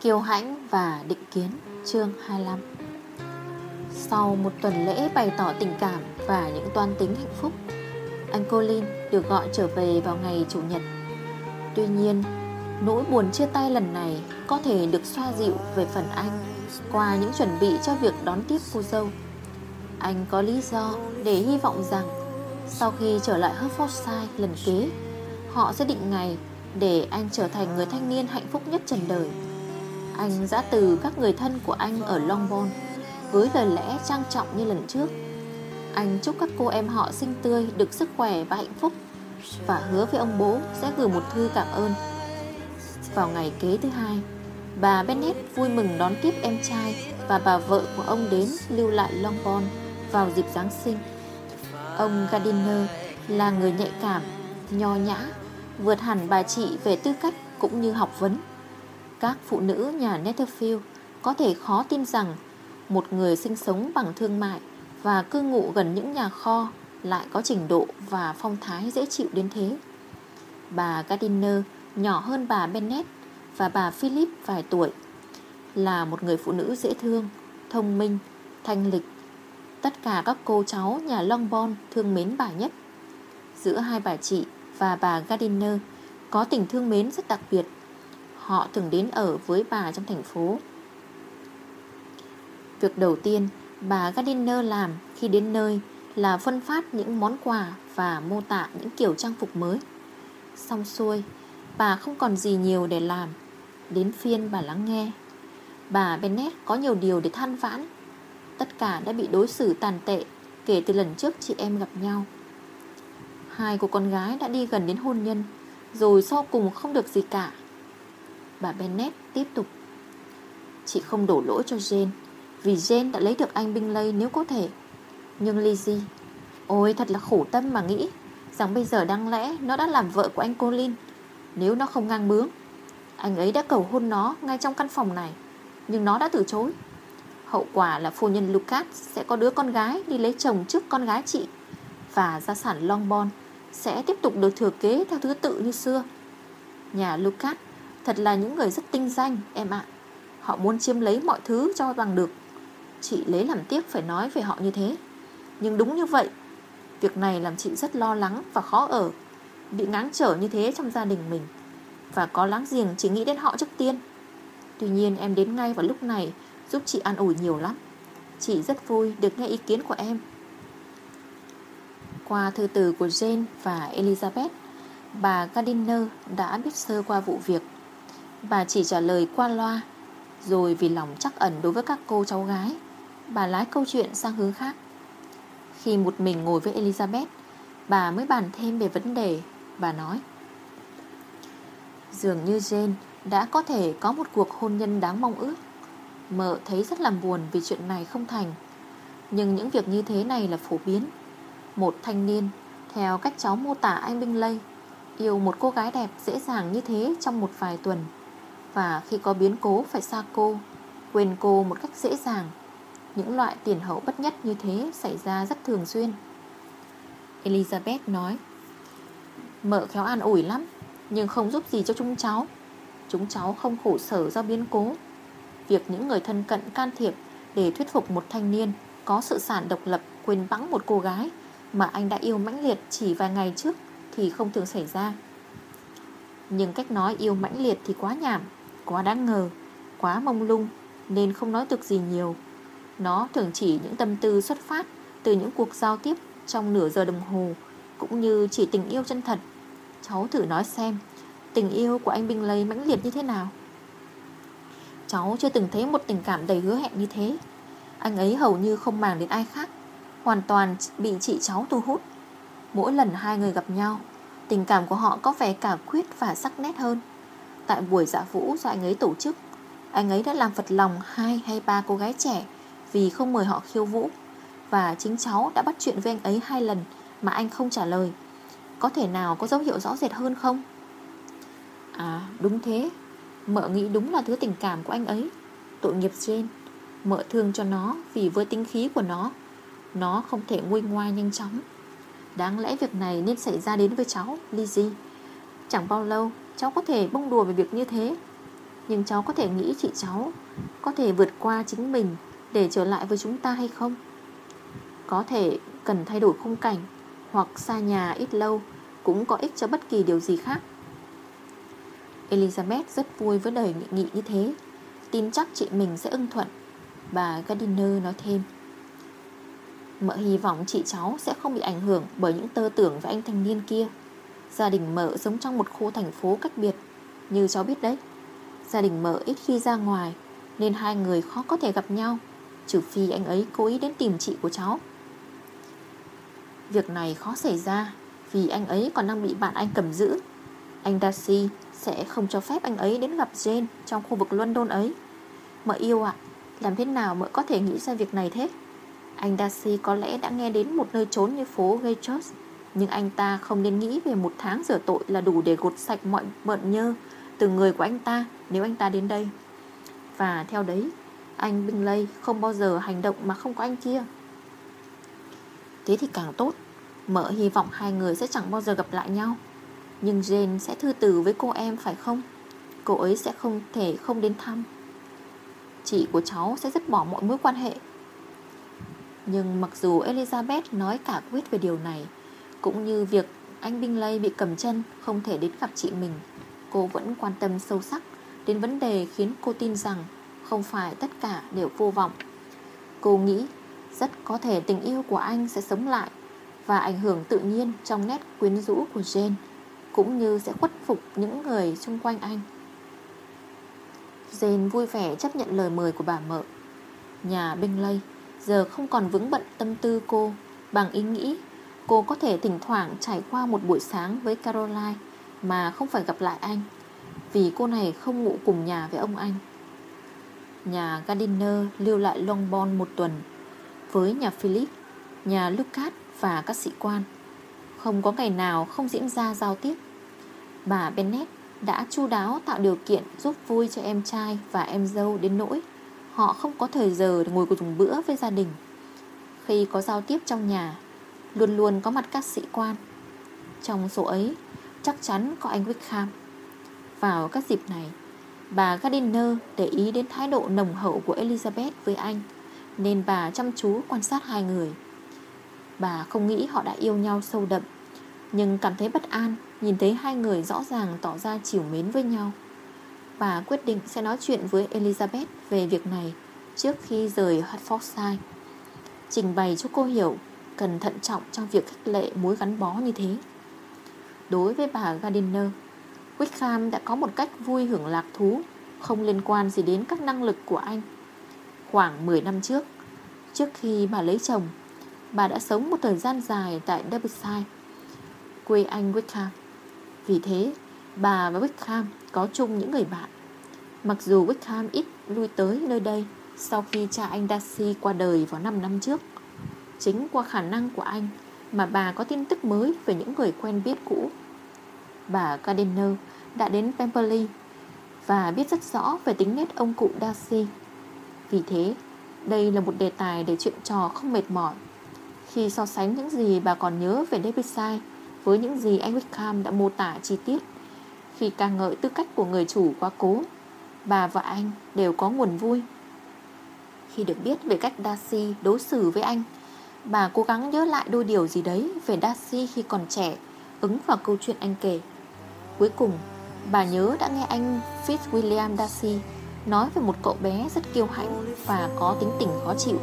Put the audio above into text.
Kiêu hãnh và định kiến chương 25 Sau một tuần lễ bày tỏ tình cảm và những toan tính hạnh phúc Anh Colin được gọi trở về vào ngày Chủ nhật. Tuy nhiên, nỗi buồn chia tay lần này có thể được xoa dịu về phần anh Qua những chuẩn bị cho việc đón tiếp cô dâu. Anh có lý do để hy vọng rằng Sau khi trở lại Hertfordshire lần kế Họ sẽ định ngày để anh trở thành người thanh niên hạnh phúc nhất trần đời anh giã từ các người thân của anh ở Longbourn Với lời lẽ trang trọng như lần trước. Anh chúc các cô em họ xinh tươi Được sức khỏe và hạnh phúc Và hứa với ông bố sẽ gửi một thư cảm ơn. Vào ngày kế thứ hai, Bà Bennett vui mừng đón tiếp em trai Và bà vợ của ông đến lưu lại Longbourn Vào dịp Giáng sinh. Ông Gardiner là người nhạy cảm, Nho nhã, Vượt hẳn bà chị về tư cách cũng như học vấn các phụ nữ nhà Netherfield có thể khó tin rằng một người sinh sống bằng thương mại và cư ngụ gần những nhà kho lại có trình độ và phong thái dễ chịu đến thế. Bà Gardiner nhỏ hơn bà Bennett và bà Philip vài tuổi là một người phụ nữ dễ thương, thông minh, thanh lịch. Tất cả các cô cháu nhà Longbourn thương mến bà nhất. Giữa hai bà chị và bà Gardiner có tình thương mến rất đặc biệt Họ thường đến ở với bà trong thành phố Việc đầu tiên bà Gardiner làm khi đến nơi là phân phát những món quà và mô tả những kiểu trang phục mới. Xong xuôi, bà không còn gì nhiều để làm. Đến phiên bà lắng nghe. Bà Bennett có nhiều điều để than vãn. Tất cả đã bị đối xử tàn tệ kể từ lần trước chị em gặp nhau. Hai cô con gái đã đi gần đến hôn nhân, rồi sau cùng không được gì cả. Bà Bennett tiếp tục. Chị không đổ lỗi cho Jane, Vì Jane đã lấy được anh Bingley nếu có thể. Nhưng Lizzie Ôi, thật là khổ tâm mà nghĩ Rằng bây giờ đáng lẽ nó đã làm vợ của anh Colin. Nếu nó không ngang bướng, Anh ấy đã cầu hôn nó ngay trong căn phòng này, Nhưng nó đã từ chối. Hậu quả là phu nhân Lucas Sẽ có đứa con gái đi lấy chồng trước con gái chị, Và gia sản Longbourn Sẽ tiếp tục được thừa kế theo thứ tự như xưa. Nhà Lucas Thật là những người rất tinh danh, em ạ. Họ muốn chiếm lấy mọi thứ cho bằng được. Chị lấy làm tiếc phải nói về họ như thế. Nhưng đúng như vậy, Việc này làm chị rất lo lắng và khó ở. Bị ngáng trở như thế trong gia đình mình, Và có láng giềng chỉ nghĩ đến họ trước tiên. Tuy nhiên em đến ngay vào lúc này, Giúp chị an ủi nhiều lắm. Chị rất vui được nghe ý kiến của em. Qua thư từ của Jane và Elizabeth, Bà Gardiner đã biết sơ qua vụ việc. Bà chỉ trả lời qua loa, Rồi vì lòng chắc ẩn đối với các cô cháu gái, Bà lái câu chuyện sang hướng khác. Khi một mình ngồi với Elizabeth, Bà mới bàn thêm về vấn đề. Bà nói, Dường như Jane đã có thể có một cuộc hôn nhân đáng mong ước. Mợ thấy rất làm buồn vì chuyện này không thành. Nhưng những việc như thế này là phổ biến. Một thanh niên, Theo cách cháu mô tả anh Binh Lây Yêu một cô gái đẹp dễ dàng như thế trong một vài tuần và khi có biến cố phải xa cô, Quên cô một cách dễ dàng. Những loại tiền hậu bất nhất như thế Xảy ra rất thường xuyên. Elizabeth nói, Mợ khéo an ủi lắm, Nhưng không giúp gì cho chúng cháu. Chúng cháu không khổ sở do biến cố. Việc những người thân cận can thiệp Để thuyết phục một thanh niên Có sự sản độc lập quên bẵng một cô gái Mà anh đã yêu mãnh liệt chỉ vài ngày trước Thì không thường xảy ra. Nhưng cách nói yêu mãnh liệt thì quá nhảm. Quá đáng ngờ, Quá mông lung, Nên không nói được gì nhiều. Nó thường chỉ những tâm tư xuất phát Từ những cuộc giao tiếp trong nửa giờ đồng hồ, Cũng như chỉ tình yêu chân thật. Cháu thử nói xem, Tình yêu của anh Bình Lây mãnh liệt như thế nào? Cháu chưa từng thấy một tình cảm đầy hứa hẹn như thế. Anh ấy hầu như không màng đến ai khác, Hoàn toàn bị chị cháu thu hút. Mỗi lần hai người gặp nhau, Tình cảm của họ có vẻ cả quyết và sắc nét hơn. Tại buổi dạ vũ do anh ấy tổ chức, Anh ấy đã làm phật lòng hai hay ba cô gái trẻ Vì không mời họ khiêu vũ. Và chính cháu đã bắt chuyện với anh ấy hai lần Mà anh không trả lời. Có thể nào có dấu hiệu rõ rệt hơn không? À đúng thế. Mợ nghĩ đúng là thứ tình cảm của anh ấy. Tội nghiệp trên. Mợ thương cho nó vì với tính khí của nó. Nó không thể nguôi ngoai nhanh chóng. Đáng lẽ việc này nên xảy ra đến với cháu Lizzie Chẳng bao lâu, cháu có thể bông đùa về việc như thế. Nhưng cháu có thể nghĩ chị cháu Có thể vượt qua chính mình Để trở lại với chúng ta hay không? Có thể cần thay đổi khung cảnh Hoặc xa nhà ít lâu Cũng có ích cho bất kỳ điều gì khác. Elizabeth rất vui với lời nghị nghị như thế. Tin chắc chị mình sẽ ưng thuận. Bà Gardiner nói thêm. Mợ hy vọng chị cháu sẽ không bị ảnh hưởng Bởi những tơ tưởng với anh thanh niên kia. Gia đình mợ sống trong một khu thành phố cách biệt. Như cháu biết đấy, Gia đình mợ ít khi ra ngoài, Nên hai người khó có thể gặp nhau, Trừ phi anh ấy cố ý đến tìm chị của cháu. Việc này khó xảy ra Vì anh ấy còn đang bị bạn anh cầm giữ. Anh Darcy sẽ không cho phép anh ấy đến gặp Jane Trong khu vực London ấy. Mợ yêu ạ, Làm thế nào mợ có thể nghĩ ra việc này thế? Anh Darcy có lẽ đã nghe đến một nơi trốn như phố Gaychurch nhưng anh ta không nên nghĩ về một tháng rửa tội Là đủ để gột sạch mọi bợn nhơ Từ người của anh ta Nếu anh ta đến đây. Và theo đấy, Anh Bingley không bao giờ hành động mà không có anh kia. Thế thì càng tốt Mợ hy vọng hai người sẽ chẳng bao giờ gặp lại nhau. Nhưng Jane sẽ thư từ với cô em, phải không? Cô ấy sẽ không thể không đến thăm. Chị của cháu sẽ dứt bỏ mọi mối quan hệ. Nhưng mặc dù Elizabeth nói cả quyết về điều này cũng như việc anh binh lây bị cầm chân, Không thể đến gặp chị mình. Cô vẫn quan tâm sâu sắc Đến vấn đề khiến cô tin rằng Không phải tất cả đều vô vọng. Cô nghĩ Rất có thể tình yêu của anh sẽ sống lại Và ảnh hưởng tự nhiên trong nét quyến rũ của Jane, Cũng như sẽ khuất phục những người xung quanh anh. Jane vui vẻ chấp nhận lời mời của bà mợ. Nhà binh lây Giờ không còn vững bận tâm tư cô Bằng ý nghĩ Cô có thể thỉnh thoảng trải qua một buổi sáng với Caroline Mà không phải gặp lại anh Vì cô này không ngủ cùng nhà với ông anh. Nhà Gardiner lưu lại Longbourn một tuần Với nhà Philip Nhà Lucas và các sĩ quan. Không có ngày nào không diễn ra giao tiếp. Bà Bennet đã chu đáo tạo điều kiện giúp vui cho em trai và em dâu đến nỗi họ không có thời giờ để ngồi cùng bữa với gia đình. Khi có giao tiếp trong nhà, luôn luôn có mặt các sĩ quan. Trong số ấy, chắc chắn có anh Wickham. Vào các dịp này, bà Gardiner để ý đến thái độ nồng hậu của Elizabeth với anh, nên bà chăm chú quan sát hai người. Bà không nghĩ họ đã yêu nhau sâu đậm, nhưng cảm thấy bất an Nhìn thấy hai người rõ ràng tỏ ra chiều mến với nhau Bà quyết định sẽ nói chuyện với Elizabeth về việc này Trước khi rời Hertfordshire Trình bày cho cô hiểu Cần thận trọng trong việc khích lệ mối gắn bó như thế. Đối với bà Gardiner, Wickham đã có một cách vui hưởng lạc thú, Không liên quan gì đến các năng lực của anh. Khoảng 10 năm trước Trước khi bà lấy chồng, Bà đã sống một thời gian dài tại Derbyshire, Quê anh Wickham. Vì thế, bà và Wickham có chung những người bạn. Mặc dù Wickham ít lui tới nơi đây Sau khi cha anh Darcy qua đời vào 5 năm trước Chính qua khả năng của anh Mà bà có tin tức mới về những người quen biết cũ. Bà Gardiner đã đến Pemberley Và biết rất rõ về tính nết ông cụ Darcy. Vì thế, đây là một đề tài để chuyện trò không mệt mỏi. Khi so sánh những gì bà còn nhớ về Derbyshire với những gì anh Wickham đã mô tả chi tiết, Khi ca ngợi tư cách của người chủ quá cố, Bà và anh đều có nguồn vui. Khi được biết về cách Darcy đối xử với anh Bà cố gắng nhớ lại đôi điều gì đấy về Darcy khi còn trẻ, Ứng vào câu chuyện anh kể. Cuối cùng, Bà nhớ đã nghe anh Fitzwilliam Darcy Nói về một cậu bé rất kiêu hãnh Và có tính tình khó chịu.